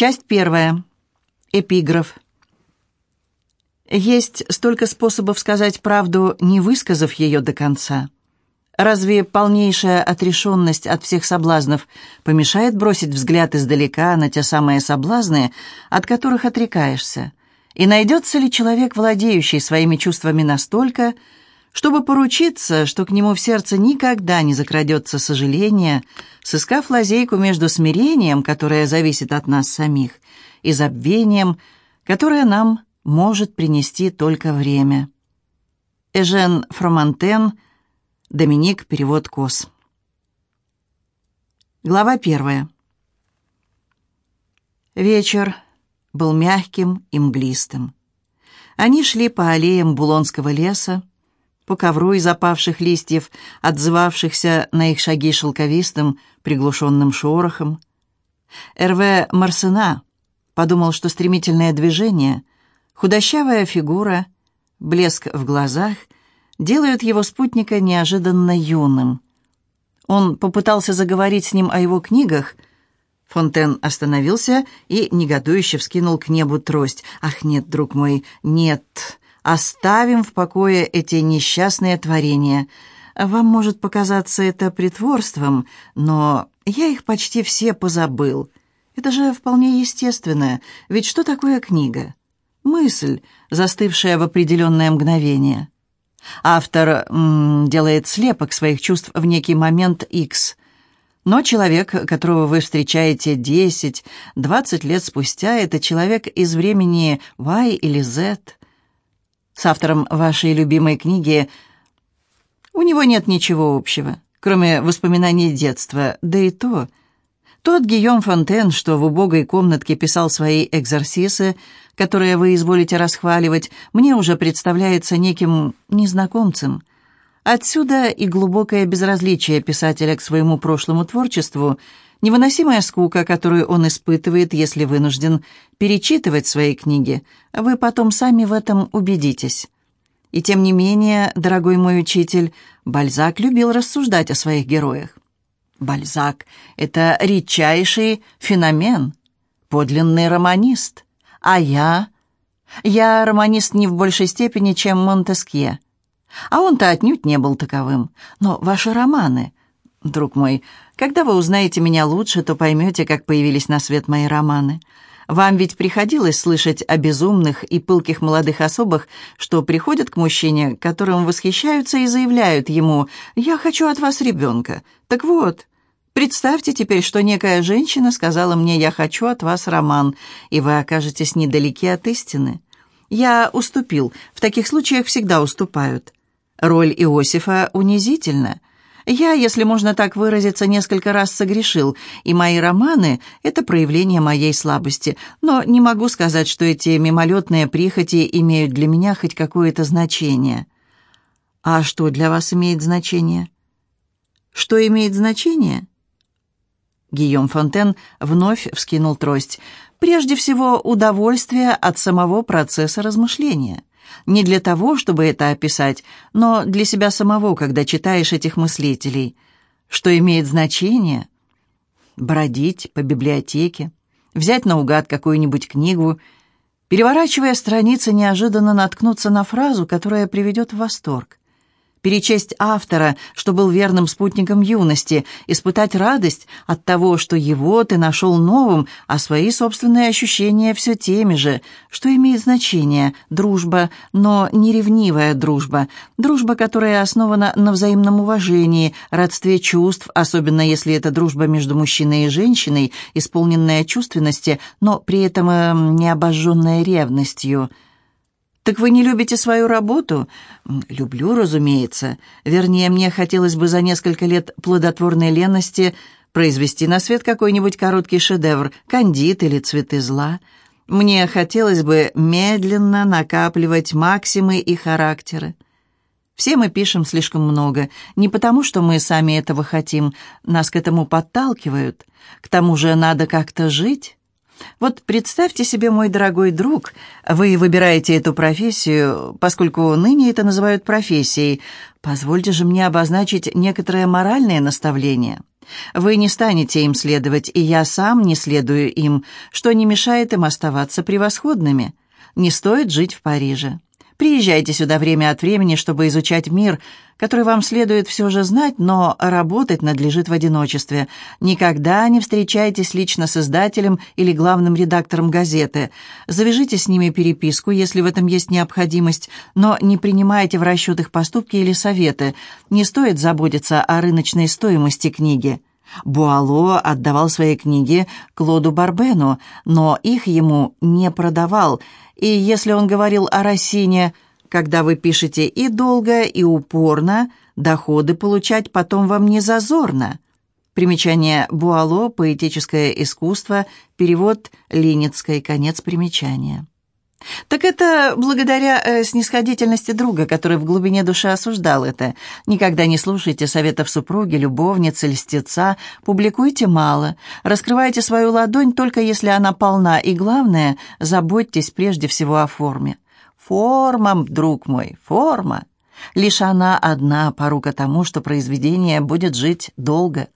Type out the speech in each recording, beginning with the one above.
Часть первая. Эпиграф. Есть столько способов сказать правду, не высказав ее до конца. Разве полнейшая отрешенность от всех соблазнов помешает бросить взгляд издалека на те самые соблазны, от которых отрекаешься? И найдется ли человек, владеющий своими чувствами настолько, чтобы поручиться, что к нему в сердце никогда не закрадется сожаление, сыскав лазейку между смирением, которое зависит от нас самих, и забвением, которое нам может принести только время. Эжен Фромантен, Доминик, перевод Кос. Глава первая. Вечер был мягким и мглистым. Они шли по аллеям Булонского леса, по ковру из опавших листьев, отзывавшихся на их шаги шелковистым, приглушенным шорохом. Эрве Марсена подумал, что стремительное движение, худощавая фигура, блеск в глазах делают его спутника неожиданно юным. Он попытался заговорить с ним о его книгах. Фонтен остановился и негодующе вскинул к небу трость. «Ах, нет, друг мой, нет!» Оставим в покое эти несчастные творения. Вам может показаться это притворством, но я их почти все позабыл. Это же вполне естественно, ведь что такое книга? Мысль, застывшая в определенное мгновение. Автор м -м, делает слепок своих чувств в некий момент X. Но человек, которого вы встречаете 10-20 лет спустя, это человек из времени Y или Z – с автором вашей любимой книги у него нет ничего общего, кроме воспоминаний детства, да и то. Тот Гийом Фонтен, что в убогой комнатке писал свои экзорсисы, которые вы изволите расхваливать, мне уже представляется неким незнакомцем. Отсюда и глубокое безразличие писателя к своему прошлому творчеству – Невыносимая скука, которую он испытывает, если вынужден перечитывать свои книги, вы потом сами в этом убедитесь. И тем не менее, дорогой мой учитель, Бальзак любил рассуждать о своих героях. Бальзак — это редчайший феномен, подлинный романист. А я? Я романист не в большей степени, чем Монтескье. А он-то отнюдь не был таковым. Но ваши романы, друг мой, когда вы узнаете меня лучше, то поймете, как появились на свет мои романы. Вам ведь приходилось слышать о безумных и пылких молодых особах, что приходят к мужчине, которым восхищаются и заявляют ему «Я хочу от вас ребенка». Так вот, представьте теперь, что некая женщина сказала мне «Я хочу от вас роман», и вы окажетесь недалеки от истины. Я уступил, в таких случаях всегда уступают. Роль Иосифа унизительна. Я, если можно так выразиться, несколько раз согрешил, и мои романы — это проявление моей слабости, но не могу сказать, что эти мимолетные прихоти имеют для меня хоть какое-то значение. А что для вас имеет значение? Что имеет значение? Гийом Фонтен вновь вскинул трость. Прежде всего, удовольствие от самого процесса размышления. Не для того, чтобы это описать, но для себя самого, когда читаешь этих мыслителей. Что имеет значение? Бродить по библиотеке, взять наугад какую-нибудь книгу, переворачивая страницы, неожиданно наткнуться на фразу, которая приведет в восторг перечесть автора, что был верным спутником юности, испытать радость от того, что его ты нашел новым, а свои собственные ощущения все теми же, что имеет значение дружба, но не ревнивая дружба, дружба, которая основана на взаимном уважении, родстве чувств, особенно если это дружба между мужчиной и женщиной, исполненная чувственности, но при этом э, не обожженная ревностью – «Так вы не любите свою работу?» «Люблю, разумеется. Вернее, мне хотелось бы за несколько лет плодотворной лености произвести на свет какой-нибудь короткий шедевр, кандид или цветы зла. Мне хотелось бы медленно накапливать максимы и характеры. Все мы пишем слишком много, не потому, что мы сами этого хотим, нас к этому подталкивают. К тому же надо как-то жить». Вот представьте себе, мой дорогой друг, вы выбираете эту профессию, поскольку ныне это называют профессией. Позвольте же мне обозначить некоторое моральное наставление. Вы не станете им следовать, и я сам не следую им, что не мешает им оставаться превосходными. Не стоит жить в Париже. Приезжайте сюда время от времени, чтобы изучать мир, который вам следует все же знать, но работать надлежит в одиночестве. Никогда не встречайтесь лично с издателем или главным редактором газеты. Завяжите с ними переписку, если в этом есть необходимость, но не принимайте в расчет их поступки или советы. Не стоит заботиться о рыночной стоимости книги. Буало отдавал свои книги Клоду Барбену, но их ему не продавал – и если он говорил о Росине, когда вы пишете и долго, и упорно, доходы получать потом вам не зазорно. Примечание Буало, поэтическое искусство, перевод Леницкой, конец примечания. Так это благодаря э, снисходительности друга, который в глубине души осуждал это. Никогда не слушайте советов супруги, любовницы, льстеца, публикуйте мало, раскрывайте свою ладонь только если она полна, и главное, заботьтесь прежде всего о форме. Форма, друг мой, форма. Лишь она одна порука тому, что произведение будет жить долго.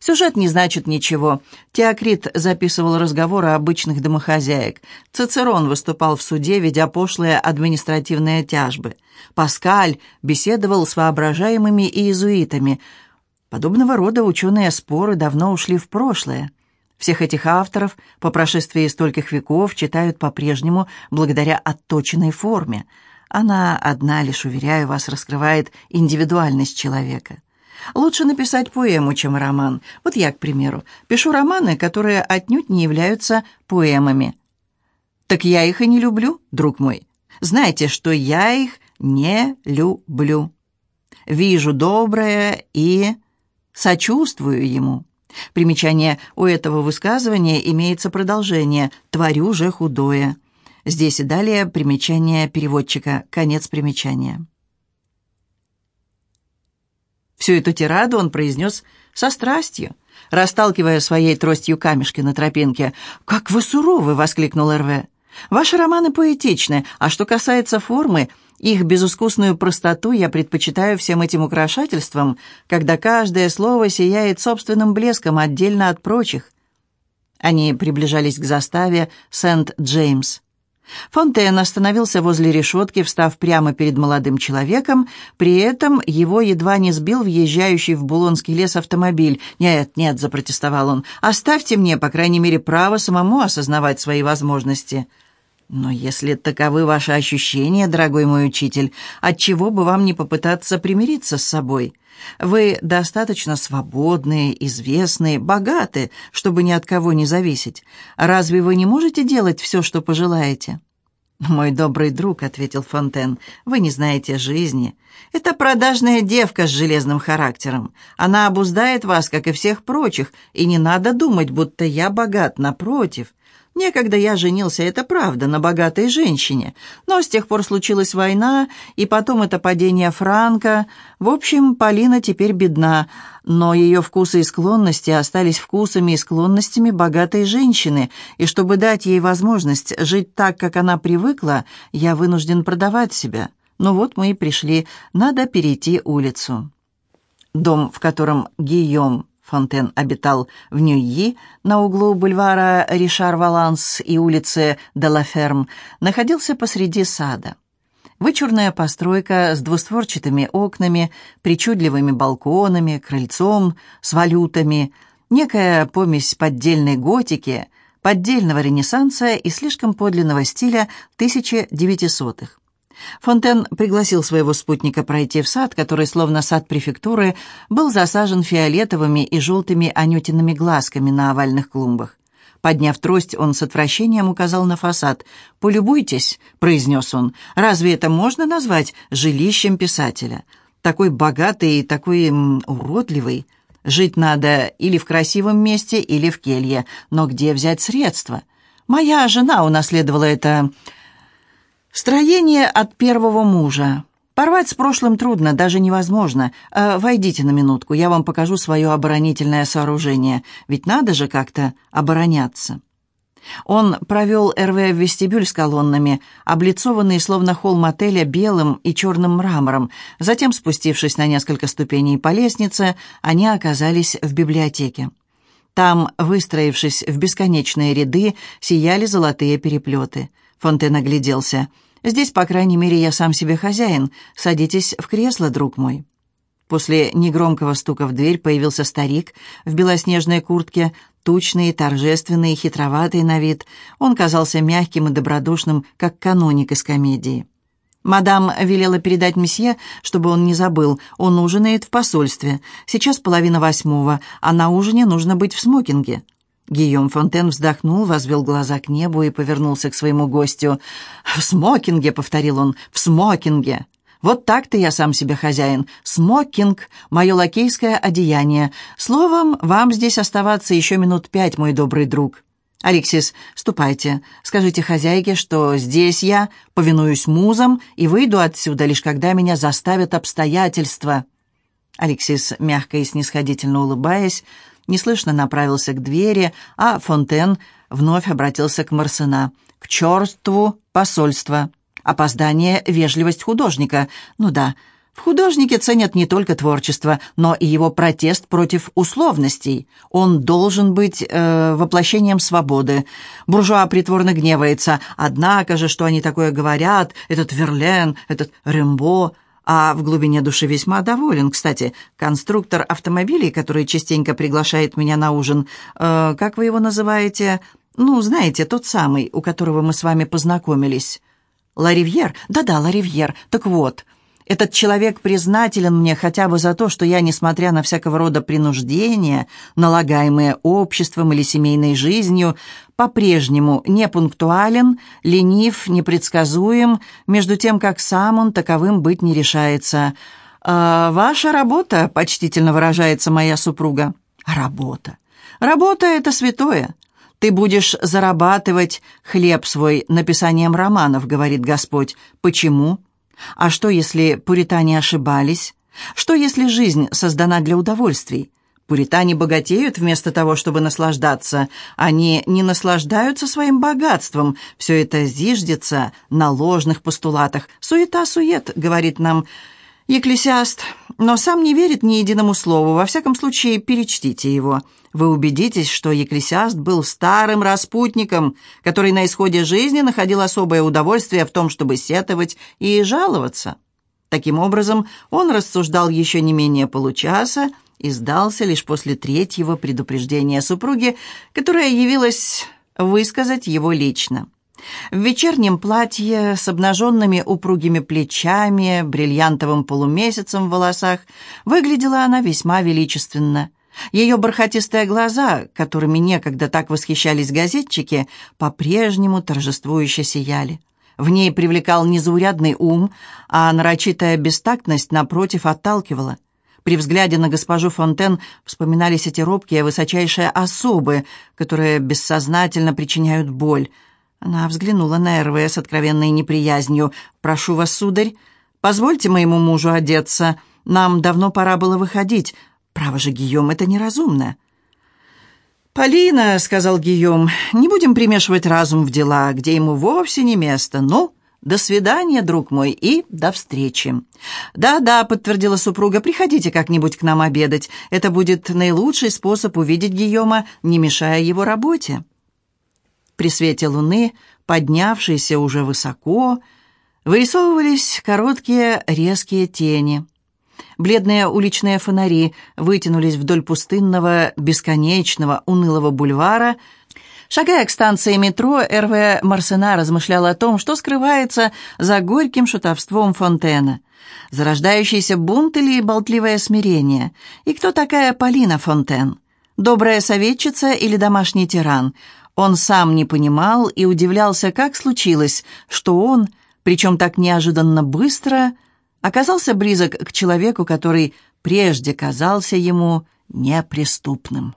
Сюжет не значит ничего. Теокрит записывал разговоры обычных домохозяек. Цицерон выступал в суде, ведя пошлые административные тяжбы. Паскаль беседовал с воображаемыми иезуитами. Подобного рода ученые споры давно ушли в прошлое. Всех этих авторов по прошествии стольких веков читают по-прежнему благодаря отточенной форме. Она одна лишь, уверяю вас, раскрывает индивидуальность человека. Лучше написать поэму, чем роман. Вот я, к примеру, пишу романы, которые отнюдь не являются поэмами. Так я их и не люблю, друг мой. Знаете, что я их не люблю. Вижу доброе и сочувствую ему. Примечание у этого высказывания имеется продолжение «творю же худое». Здесь и далее примечание переводчика, конец примечания. Всю эту тираду он произнес со страстью, расталкивая своей тростью камешки на тропинке. «Как вы суровы!» — воскликнул РВ. «Ваши романы поэтичны, а что касается формы, их безыскусную простоту я предпочитаю всем этим украшательствам, когда каждое слово сияет собственным блеском отдельно от прочих». Они приближались к заставе Сент-Джеймс. Фонтен остановился возле решетки, встав прямо перед молодым человеком, при этом его едва не сбил въезжающий в Булонский лес автомобиль. «Нет, нет», — запротестовал он, — «оставьте мне, по крайней мере, право самому осознавать свои возможности». «Но если таковы ваши ощущения, дорогой мой учитель, отчего бы вам не попытаться примириться с собой?» Вы достаточно свободные, известные, богаты, чтобы ни от кого не зависеть. Разве вы не можете делать все, что пожелаете?» «Мой добрый друг», — ответил Фонтен, — «вы не знаете жизни. Это продажная девка с железным характером. Она обуздает вас, как и всех прочих, и не надо думать, будто я богат, напротив. Некогда я женился, это правда, на богатой женщине. Но с тех пор случилась война, и потом это падение Франка. В общем, Полина теперь бедна, но ее вкусы и склонности остались вкусами и склонностями богатой женщины, и чтобы дать ей возможность жить так, как она привыкла, я вынужден продавать себя. Ну вот мы и пришли, надо перейти улицу. Дом, в котором Гийом Фонтен обитал в Ньюи, на углу бульвара Ришар-Валанс и улицы Делаферм, находился посреди сада. Вычурная постройка с двустворчатыми окнами, причудливыми балконами, крыльцом, с валютами, некая помесь поддельной готики, поддельного ренессанса и слишком подлинного стиля 1900-х. Фонтен пригласил своего спутника пройти в сад, который, словно сад префектуры, был засажен фиолетовыми и желтыми анютиными глазками на овальных клумбах. Подняв трость, он с отвращением указал на фасад. «Полюбуйтесь», — произнес он, — «разве это можно назвать жилищем писателя? Такой богатый и такой м, уродливый. Жить надо или в красивом месте, или в келье. Но где взять средства? Моя жена унаследовала это Строение от первого мужа. Порвать с прошлым трудно, даже невозможно. Э, войдите на минутку, я вам покажу свое оборонительное сооружение. Ведь надо же как-то обороняться. Он провел РВ в вестибюль с колоннами, облицованный словно холл мотеля белым и черным мрамором. Затем, спустившись на несколько ступеней по лестнице, они оказались в библиотеке. Там, выстроившись в бесконечные ряды, сияли золотые переплеты. Фонтен огляделся. «Здесь, по крайней мере, я сам себе хозяин. Садитесь в кресло, друг мой». После негромкого стука в дверь появился старик в белоснежной куртке, тучный, торжественный, хитроватый на вид. Он казался мягким и добродушным, как каноник из комедии. Мадам велела передать месье, чтобы он не забыл. Он ужинает в посольстве. Сейчас половина восьмого, а на ужине нужно быть в смокинге. Гийом Фонтен вздохнул, возвел глаза к небу и повернулся к своему гостю. «В смокинге», — повторил он, — «в смокинге». «Вот так-то я сам себе хозяин. Смокинг — мое лакейское одеяние. Словом, вам здесь оставаться еще минут пять, мой добрый друг». «Алексис, ступайте. Скажите хозяйке, что здесь я повинуюсь музам и выйду отсюда, лишь когда меня заставят обстоятельства». Алексис, мягко и снисходительно улыбаясь, неслышно направился к двери, а Фонтен вновь обратился к Марсена. «К чертву посольство! Опоздание — вежливость художника. Ну да, в художнике ценят не только творчество, но и его протест против условностей. Он должен быть э, воплощением свободы. Буржуа притворно гневается. Однако же, что они такое говорят, этот Верлен, этот Рембо, а в глубине души весьма доволен. Кстати, конструктор автомобилей, который частенько приглашает меня на ужин, э, как вы его называете? Ну, знаете, тот самый, у которого мы с вами познакомились. Ларивьер? Да-да, Ларивьер. Так вот, этот человек признателен мне хотя бы за то, что я, несмотря на всякого рода принуждения, налагаемые обществом или семейной жизнью, по-прежнему не пунктуален, ленив, непредсказуем, между тем, как сам он таковым быть не решается. «А «Ваша работа», — почтительно выражается моя супруга. «Работа. Работа — это святое. Ты будешь зарабатывать хлеб свой написанием романов», — говорит Господь. «Почему?» А что, если пуритане ошибались? Что, если жизнь создана для удовольствий? Пуритане богатеют вместо того, чтобы наслаждаться. Они не наслаждаются своим богатством. Все это зиждется на ложных постулатах. «Суета-сует», — говорит нам Екклесиаст, но сам не верит ни единому слову. Во всяком случае, перечтите его. Вы убедитесь, что Екклесиаст был старым распутником, который на исходе жизни находил особое удовольствие в том, чтобы сетовать и жаловаться. Таким образом, он рассуждал еще не менее получаса и сдался лишь после третьего предупреждения супруги, которая явилась высказать его лично. В вечернем платье с обнаженными упругими плечами, бриллиантовым полумесяцем в волосах выглядела она весьма величественно. Ее бархатистые глаза, которыми некогда так восхищались газетчики, по-прежнему торжествующе сияли. В ней привлекал незаурядный ум, а нарочитая бестактность, напротив, отталкивала. При взгляде на госпожу Фонтен вспоминались эти робкие высочайшие особы, которые бессознательно причиняют боль – она взглянула на РВ с откровенной неприязнью. «Прошу вас, сударь, позвольте моему мужу одеться. Нам давно пора было выходить. Право же, Гийом, это неразумно». «Полина», — сказал Гийом, — «не будем примешивать разум в дела, где ему вовсе не место. Ну, до свидания, друг мой, и до встречи». «Да-да», — подтвердила супруга, — «приходите как-нибудь к нам обедать. Это будет наилучший способ увидеть Гийома, не мешая его работе». При свете луны, поднявшейся уже высоко, вырисовывались короткие резкие тени. Бледные уличные фонари вытянулись вдоль пустынного, бесконечного, унылого бульвара. Шагая к станции метро, РВ Марсена размышлял о том, что скрывается за горьким шутовством Фонтена. Зарождающийся бунт или болтливое смирение? И кто такая Полина Фонтен? Добрая советчица или домашний тиран – он сам не понимал и удивлялся, как случилось, что он, причем так неожиданно быстро, оказался близок к человеку, который прежде казался ему неприступным.